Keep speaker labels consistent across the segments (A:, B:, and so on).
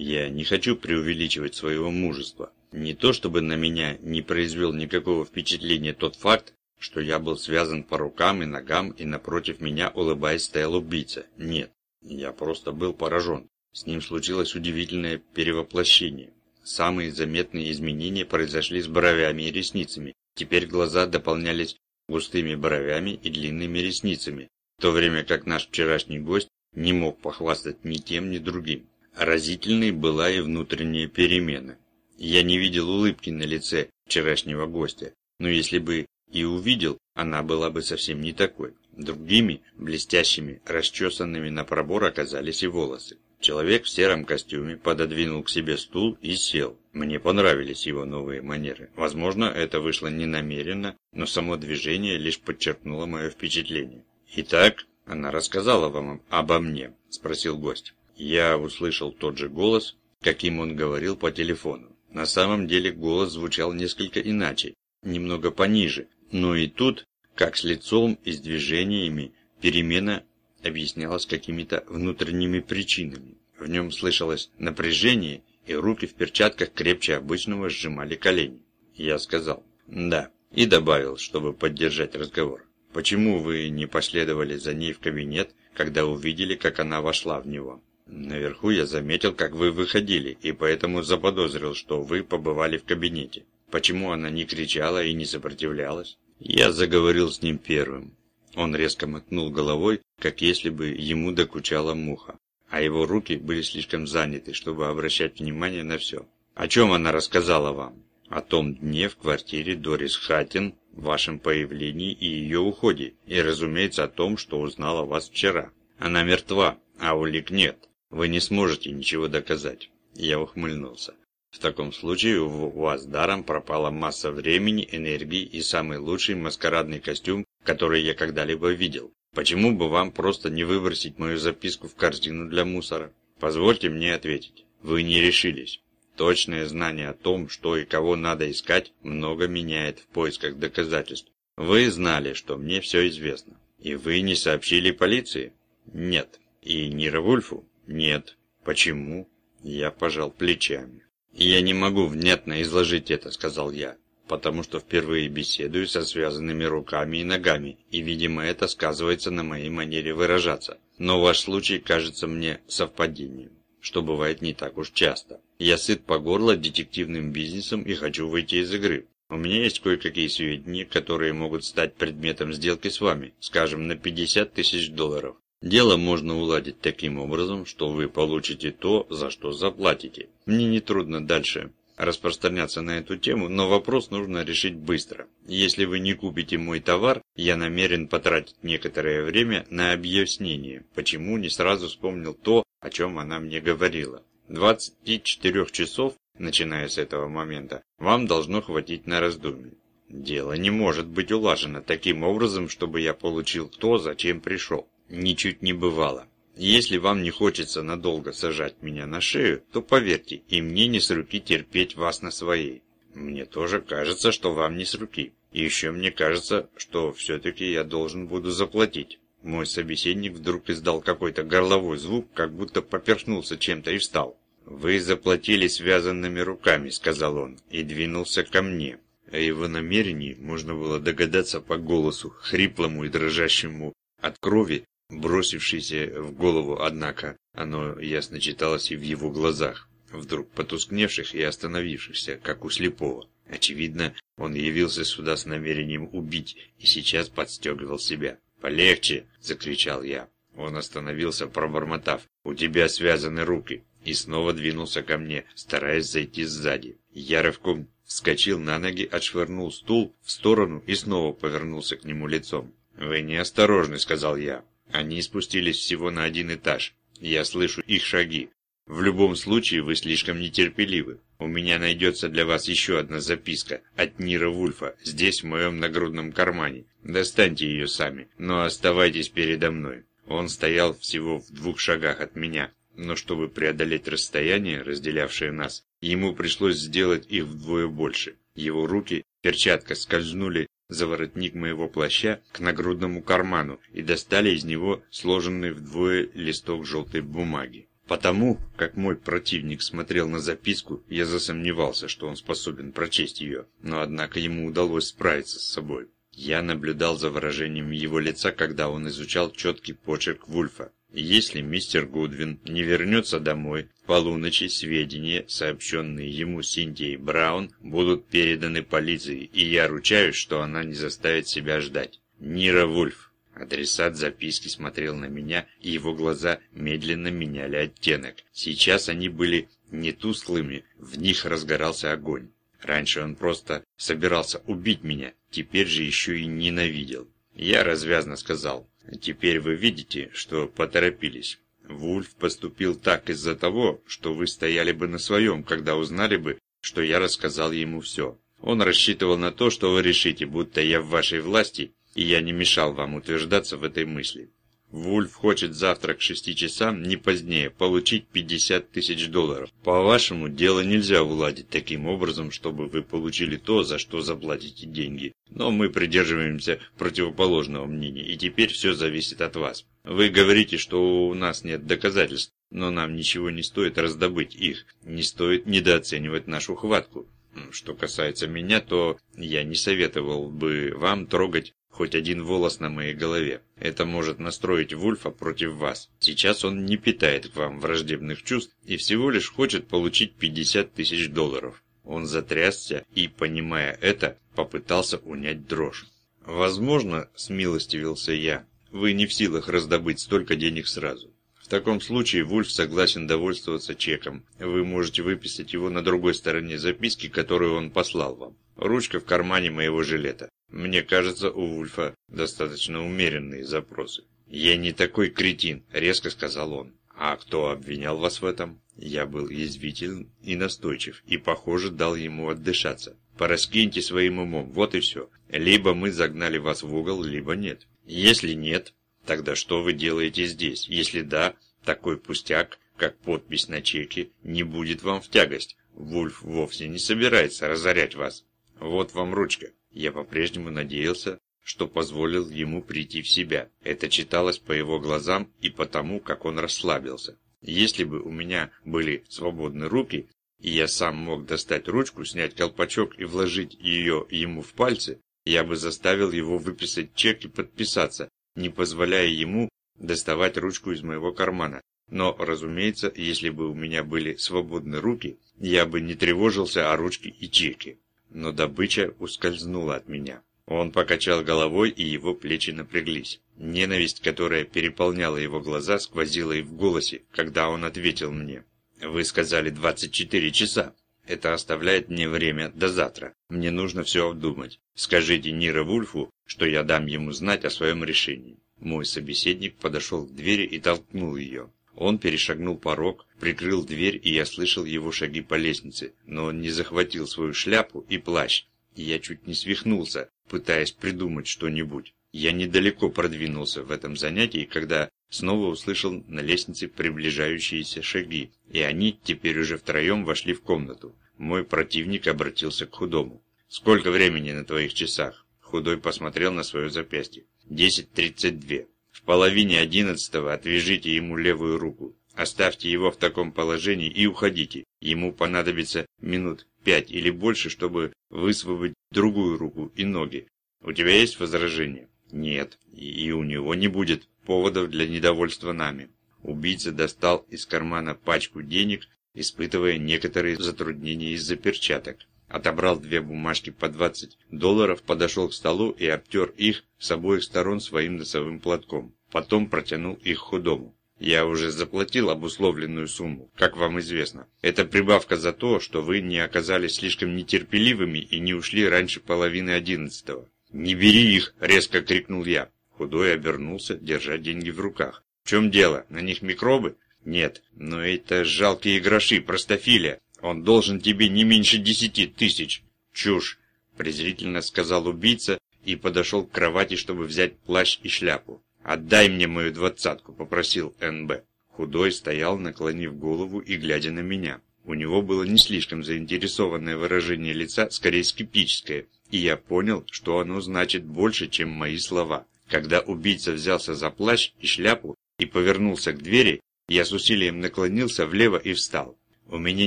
A: Я не хочу преувеличивать своего мужества. Не то чтобы на меня не произвел никакого впечатления тот факт, что я был связан по рукам и ногам, и напротив меня, улыбаясь, стоял убийца. Нет, я просто был поражен. С ним случилось удивительное перевоплощение. Самые заметные изменения произошли с бровями и ресницами. Теперь глаза дополнялись густыми бровями и длинными ресницами, в то время как наш вчерашний гость не мог похвастать ни тем, ни другим. Разительной была и внутренняя перемена. Я не видел улыбки на лице вчерашнего гостя, но если бы и увидел, она была бы совсем не такой. Другими, блестящими, расчесанными на пробор оказались и волосы. Человек в сером костюме пододвинул к себе стул и сел. Мне понравились его новые манеры. Возможно, это вышло не намеренно, но само движение лишь подчеркнуло мое впечатление. «Итак, она рассказала вам обо мне?» – спросил гость. Я услышал тот же голос, каким он говорил по телефону. На самом деле голос звучал несколько иначе, немного пониже, но и тут, как с лицом и с движениями, перемена объяснялась какими-то внутренними причинами. В нем слышалось напряжение, и руки в перчатках крепче обычного сжимали колени. Я сказал «да» и добавил, чтобы поддержать разговор. «Почему вы не последовали за ней в кабинет, когда увидели, как она вошла в него?» Наверху я заметил, как вы выходили, и поэтому заподозрил, что вы побывали в кабинете. Почему она не кричала и не сопротивлялась? Я заговорил с ним первым. Он резко мотнул головой, как если бы ему докучала муха, а его руки были слишком заняты, чтобы обращать внимание на все. О чем она рассказала вам? О том дне в квартире Дорис Хаттин, вашем появлении и ее уходе, и, разумеется, о том, что узнала вас вчера. Она мертва, а улик нет. Вы не сможете ничего доказать. Я ухмыльнулся. В таком случае у вас даром пропала масса времени, энергии и самый лучший маскарадный костюм, который я когда-либо видел. Почему бы вам просто не выбросить мою записку в корзину для мусора? Позвольте мне ответить. Вы не решились. Точное знание о том, что и кого надо искать, много меняет в поисках доказательств. Вы знали, что мне все известно. И вы не сообщили полиции? Нет. И Нира Вульфу? Нет. Почему? Я пожал плечами. Я не могу внятно изложить это, сказал я, потому что впервые беседую со связанными руками и ногами, и, видимо, это сказывается на моей манере выражаться. Но ваш случай кажется мне совпадением, что бывает не так уж часто. Я сыт по горло детективным бизнесом и хочу выйти из игры. У меня есть кое-какие сведения, которые могут стать предметом сделки с вами, скажем, на 50 тысяч долларов. Дело можно уладить таким образом, что вы получите то, за что заплатите. Мне не трудно дальше распространяться на эту тему, но вопрос нужно решить быстро. Если вы не купите мой товар, я намерен потратить некоторое время на объяснение, почему не сразу вспомнил то, о чем она мне говорила. 24 часов, начиная с этого момента, вам должно хватить на раздумье. Дело не может быть улажено таким образом, чтобы я получил то, зачем пришел ничуть не бывало. Если вам не хочется надолго сажать меня на шею, то поверьте, и мне не с руки терпеть вас на своей. Мне тоже кажется, что вам не с руки. И еще мне кажется, что все-таки я должен буду заплатить. Мой собеседник вдруг издал какой-то горловой звук, как будто поперхнулся чем-то и встал. «Вы заплатили связанными руками», — сказал он, и двинулся ко мне. О его намерении можно было догадаться по голосу, хриплому и дрожащему от крови, бросившийся в голову, однако оно ясно читалось и в его глазах, вдруг потускневших и остановившихся, как у слепого. Очевидно, он явился сюда с намерением убить и сейчас подстегивал себя. «Полегче!» – закричал я. Он остановился, пробормотав. «У тебя связаны руки!» И снова двинулся ко мне, стараясь зайти сзади. Я рывком вскочил на ноги, отшвырнул стул в сторону и снова повернулся к нему лицом. «Вы неосторожны», — сказал я. Они спустились всего на один этаж. Я слышу их шаги. В любом случае, вы слишком нетерпеливы. У меня найдется для вас еще одна записка от Нира Вульфа, здесь в моем нагрудном кармане. Достаньте ее сами, но оставайтесь передо мной. Он стоял всего в двух шагах от меня, но чтобы преодолеть расстояние, разделявшее нас, ему пришлось сделать их вдвое больше. Его руки, перчатка, скользнули за воротник моего плаща к нагрудному карману и достали из него сложенный вдвое листок желтой бумаги. Потому, как мой противник смотрел на записку, я засомневался, что он способен прочесть ее, но однако ему удалось справиться с собой. Я наблюдал за выражением его лица, когда он изучал четкий почерк Вульфа. Если мистер Гудвин не вернется домой, в полуночи сведения, сообщенные ему Синтией Браун, будут переданы полиции, и я ручаюсь, что она не заставит себя ждать. Нира Вульф. Адресат записки смотрел на меня, и его глаза медленно меняли оттенок. Сейчас они были не тусклыми, в них разгорался огонь. Раньше он просто собирался убить меня, теперь же еще и ненавидел. Я развязно сказал, «Теперь вы видите, что поторопились. Вульф поступил так из-за того, что вы стояли бы на своем, когда узнали бы, что я рассказал ему все. Он рассчитывал на то, что вы решите, будто я в вашей власти, и я не мешал вам утверждаться в этой мысли. Вульф хочет завтра к шести часам, не позднее, получить 50 тысяч долларов. По-вашему, дело нельзя уладить таким образом, чтобы вы получили то, за что заплатите деньги. Но мы придерживаемся противоположного мнения, и теперь все зависит от вас. Вы говорите, что у нас нет доказательств, но нам ничего не стоит раздобыть их, не стоит недооценивать нашу хватку. Что касается меня, то я не советовал бы вам трогать хоть один волос на моей голове. Это может настроить Вульфа против вас. Сейчас он не питает к вам враждебных чувств и всего лишь хочет получить 50 тысяч долларов. Он затрясся и, понимая это, попытался унять дрожь. «Возможно, — смилостивился я, — вы не в силах раздобыть столько денег сразу. В таком случае Вульф согласен довольствоваться чеком. Вы можете выписать его на другой стороне записки, которую он послал вам. Ручка в кармане моего жилета. Мне кажется, у Вульфа достаточно умеренные запросы. «Я не такой кретин», — резко сказал он. «А кто обвинял вас в этом?» Я был язвителен и настойчив, и, похоже, дал ему отдышаться. «Пораскиньте своим умом, вот и все. Либо мы загнали вас в угол, либо нет. Если нет, тогда что вы делаете здесь? Если да, такой пустяк, как подпись на чеке, не будет вам в тягость. Вульф вовсе не собирается разорять вас. Вот вам ручка. Я по-прежнему надеялся, что позволил ему прийти в себя. Это читалось по его глазам и потому, как он расслабился. Если бы у меня были свободны руки, и я сам мог достать ручку, снять колпачок и вложить ее ему в пальцы, я бы заставил его выписать чек и подписаться, не позволяя ему доставать ручку из моего кармана. Но, разумеется, если бы у меня были свободны руки, я бы не тревожился о ручке и чеке но добыча ускользнула от меня. Он покачал головой, и его плечи напряглись. Ненависть, которая переполняла его глаза, сквозила и в голосе, когда он ответил мне. «Вы сказали 24 часа. Это оставляет мне время до завтра. Мне нужно все обдумать. Скажите Нира Вульфу, что я дам ему знать о своем решении». Мой собеседник подошел к двери и толкнул ее. Он перешагнул порог, прикрыл дверь, и я слышал его шаги по лестнице, но он не захватил свою шляпу и плащ. И я чуть не свихнулся, пытаясь придумать что-нибудь. Я недалеко продвинулся в этом занятии, когда снова услышал на лестнице приближающиеся шаги, и они теперь уже втроем вошли в комнату. Мой противник обратился к худому. «Сколько времени на твоих часах?» Худой посмотрел на свое запястье. «Десять тридцать две». Половине одиннадцатого отвяжите ему левую руку. Оставьте его в таком положении и уходите. Ему понадобится минут пять или больше, чтобы высвободить другую руку и ноги. У тебя есть возражения? Нет. И у него не будет поводов для недовольства нами. Убийца достал из кармана пачку денег, испытывая некоторые затруднения из-за перчаток отобрал две бумажки по 20 долларов, подошел к столу и обтер их с обоих сторон своим носовым платком. Потом протянул их худому. Я уже заплатил обусловленную сумму, как вам известно. Это прибавка за то, что вы не оказались слишком нетерпеливыми и не ушли раньше половины одиннадцатого. «Не бери их!» – резко крикнул я. Худой обернулся, держа деньги в руках. «В чем дело? На них микробы?» «Нет, но это жалкие гроши, простофилия. Он должен тебе не меньше десяти тысяч. Чушь, презрительно сказал убийца и подошел к кровати, чтобы взять плащ и шляпу. «Отдай мне мою двадцатку», — попросил НБ. Худой стоял, наклонив голову и глядя на меня. У него было не слишком заинтересованное выражение лица, скорее скептическое, и я понял, что оно значит больше, чем мои слова. Когда убийца взялся за плащ и шляпу и повернулся к двери, Я с усилием наклонился влево и встал. У меня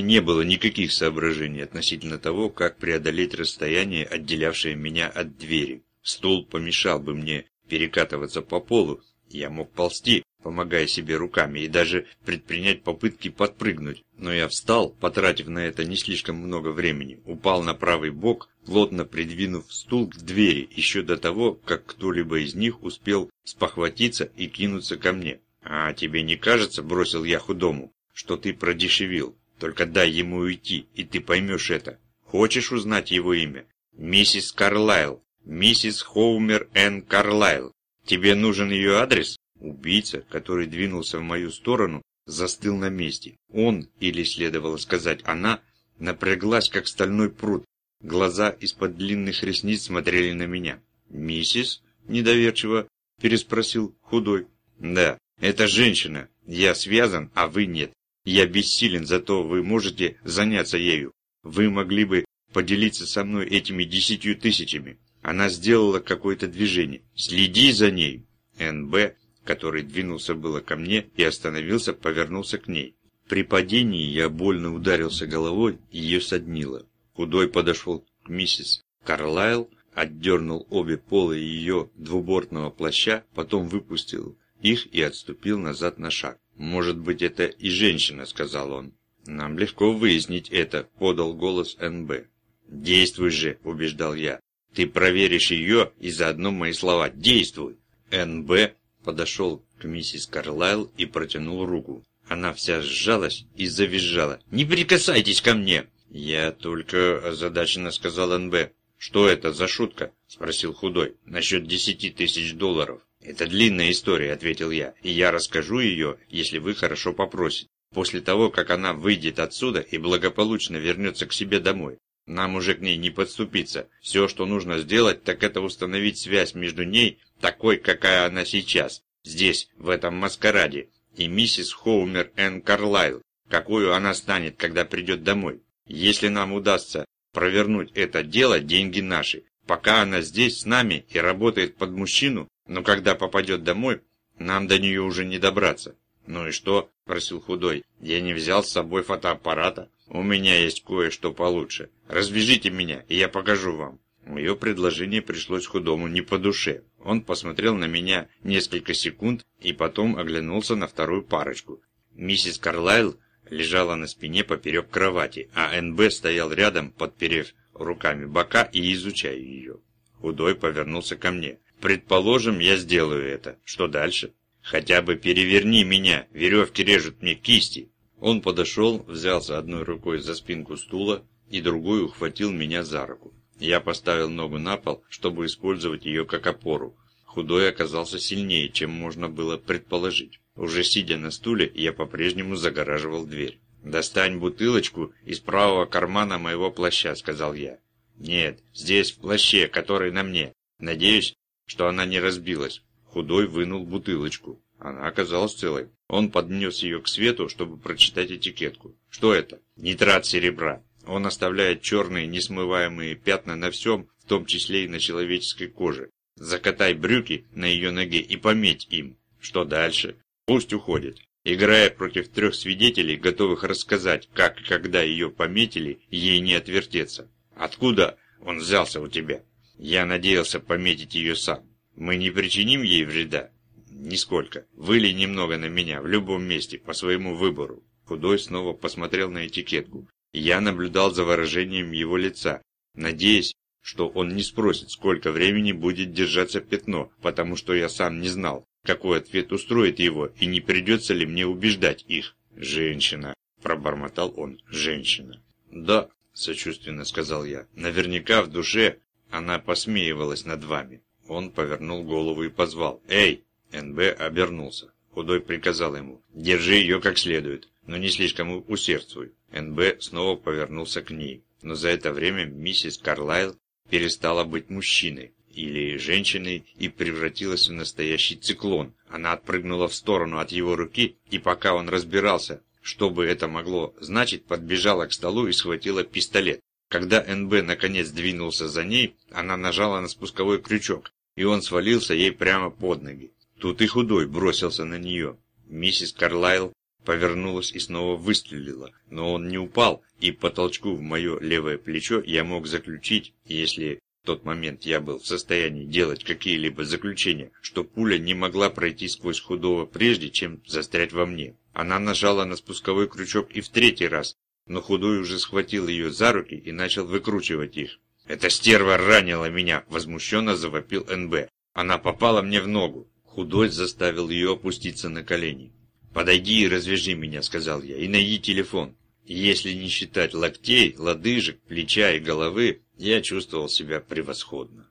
A: не было никаких соображений относительно того, как преодолеть расстояние, отделявшее меня от двери. Стул помешал бы мне перекатываться по полу, я мог ползти, помогая себе руками, и даже предпринять попытки подпрыгнуть. Но я встал, потратив на это не слишком много времени, упал на правый бок, плотно придвинув стул к двери, еще до того, как кто-либо из них успел спохватиться и кинуться ко мне. «А тебе не кажется, — бросил я худому, — что ты продешевил? Только дай ему уйти, и ты поймешь это. Хочешь узнать его имя? Миссис Карлайл, миссис Хоумер Н. Карлайл. Тебе нужен ее адрес?» Убийца, который двинулся в мою сторону, застыл на месте. Он, или следовало сказать она, напряглась, как стальной пруд. Глаза из-под длинных ресниц смотрели на меня. «Миссис?» – недоверчиво переспросил худой. «Да, это женщина. Я связан, а вы нет. Я бессилен, зато вы можете заняться ею. Вы могли бы поделиться со мной этими десятью тысячами. Она сделала какое-то движение. Следи за ней. НБ который двинулся было ко мне и остановился, повернулся к ней. При падении я больно ударился головой, ее соднило. Худой подошел к миссис Карлайл, отдернул обе полы ее двубортного плаща, потом выпустил их и отступил назад на шаг. «Может быть, это и женщина», — сказал он. «Нам легко выяснить это», — подал голос НБ. «Действуй же», — убеждал я. «Ты проверишь ее и заодно мои слова. Действуй!» НБ подошел к миссис Карлайл и протянул руку. Она вся сжалась и завизжала. «Не прикасайтесь ко мне!» «Я только озадаченно сказал НБ. «Что это за шутка?» – спросил худой. «Насчет десяти тысяч долларов». «Это длинная история», – ответил я, «и я расскажу ее, если вы хорошо попросите. После того, как она выйдет отсюда и благополучно вернется к себе домой. Нам уже к ней не подступиться. Все, что нужно сделать, так это установить связь между ней такой, какая она сейчас, здесь, в этом маскараде, и миссис Хоумер Н. Карлайл, какую она станет, когда придет домой. Если нам удастся провернуть это дело, деньги наши. Пока она здесь с нами и работает под мужчину, но когда попадет домой, нам до нее уже не добраться. «Ну и что?» – просил худой. «Я не взял с собой фотоаппарата. У меня есть кое-что получше. Развяжите меня, и я покажу вам». Мое предложение пришлось худому не по душе. Он посмотрел на меня несколько секунд и потом оглянулся на вторую парочку. Миссис Карлайл лежала на спине поперек кровати, а НБ стоял рядом, подперев руками бока и изучая ее. Худой повернулся ко мне. «Предположим, я сделаю это. Что дальше?» «Хотя бы переверни меня, веревки режут мне кисти». Он подошел, взялся одной рукой за спинку стула и другой ухватил меня за руку. Я поставил ногу на пол, чтобы использовать ее как опору. Худой оказался сильнее, чем можно было предположить. Уже сидя на стуле, я по-прежнему загораживал дверь. «Достань бутылочку из правого кармана моего плаща», — сказал я. «Нет, здесь, в плаще, который на мне. Надеюсь, что она не разбилась». Худой вынул бутылочку. Она оказалась целой. Он поднес ее к свету, чтобы прочитать этикетку. «Что это?» «Нитрат серебра». Он оставляет черные несмываемые пятна на всем, в том числе и на человеческой коже. Закатай брюки на ее ноге и пометь им. Что дальше? Пусть уходит. Играя против трех свидетелей, готовых рассказать, как и когда ее пометили, ей не отвертеться. Откуда он взялся у тебя? Я надеялся пометить ее сам. Мы не причиним ей вреда? Нисколько. Выли немного на меня, в любом месте, по своему выбору. Худой снова посмотрел на этикетку. Я наблюдал за выражением его лица, надеясь, что он не спросит, сколько времени будет держаться пятно, потому что я сам не знал, какой ответ устроит его и не придется ли мне убеждать их. «Женщина», – пробормотал он, – «женщина». «Да», – сочувственно сказал я, – «наверняка в душе она посмеивалась над вами». Он повернул голову и позвал «Эй!» НБ обернулся. Худой приказал ему «Держи ее как следует, но не слишком усердствуй». НБ снова повернулся к ней, но за это время миссис Карлайл перестала быть мужчиной или женщиной и превратилась в настоящий циклон. Она отпрыгнула в сторону от его руки, и пока он разбирался, что бы это могло значить, подбежала к столу и схватила пистолет. Когда НБ наконец двинулся за ней, она нажала на спусковой крючок, и он свалился ей прямо под ноги. Тут и худой бросился на нее. Миссис Карлайл повернулась и снова выстрелила, но он не упал, и по толчку в мое левое плечо я мог заключить, если в тот момент я был в состоянии делать какие-либо заключения, что пуля не могла пройти сквозь худого прежде, чем застрять во мне. Она нажала на спусковой крючок и в третий раз, но худой уже схватил ее за руки и начал выкручивать их. «Эта стерва ранила меня!» – возмущенно завопил НБ. «Она попала мне в ногу!» Худой заставил ее опуститься на колени. «Подойди и развяжи меня», – сказал я, – «и найди телефон». Если не считать локтей, лодыжек, плеча и головы, я чувствовал себя превосходно.